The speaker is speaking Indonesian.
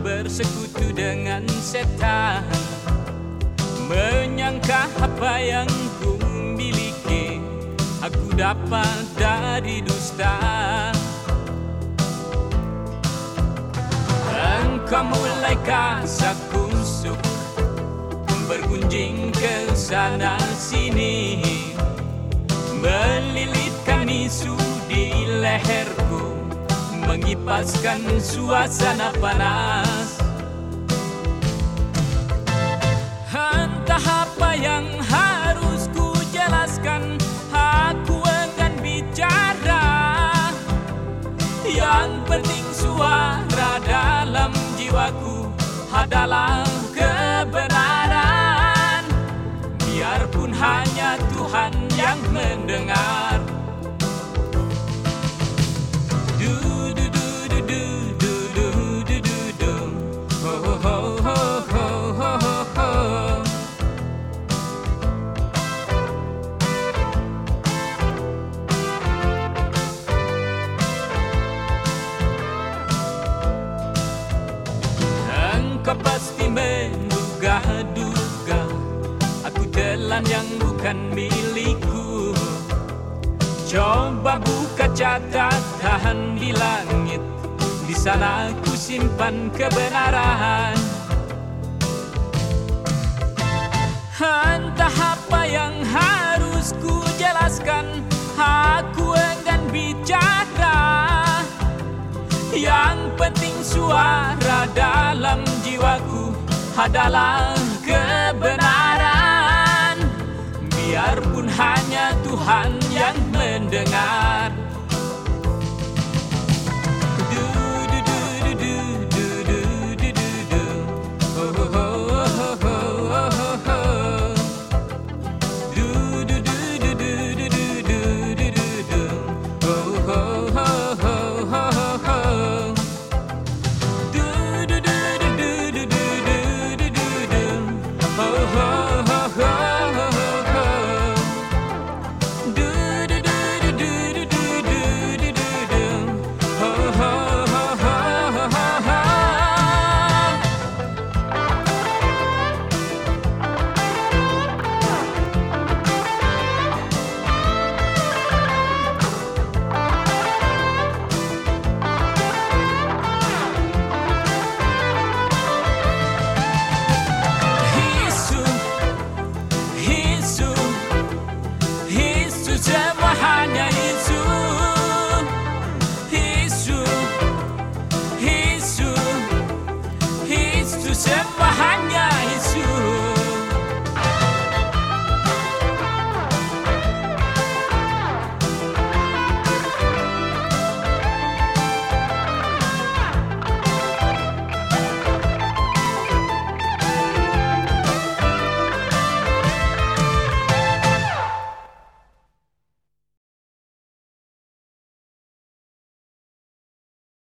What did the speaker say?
bersekutu dengan setan. Menyangka apa yang ku miliki Aku dapat dari dusta. Engkau mulai kasak kusuk Bergunjing ke sana sini. Melilitkan isu di leherku Mengipaskan suasana panas. Entah apa yang harus ku jelaskan Aku enggan bicara. Yang penting suara dalam jiwaku adalah kebenaran. Biarpun hanya Tuhan yang mendengar yang bukan milikku. Coba buka catatan di langit. Di sana aku simpan kebenaran. Entah apa yang harus ku jelaskan Aku enggan bicara. Yang penting suara dalam jiwaku adalah kebenaran biarpun hanya Tuhan yang mendengar. Du, du, du, du, du, du, du, du, du. Oh, oh, oh. oh. today.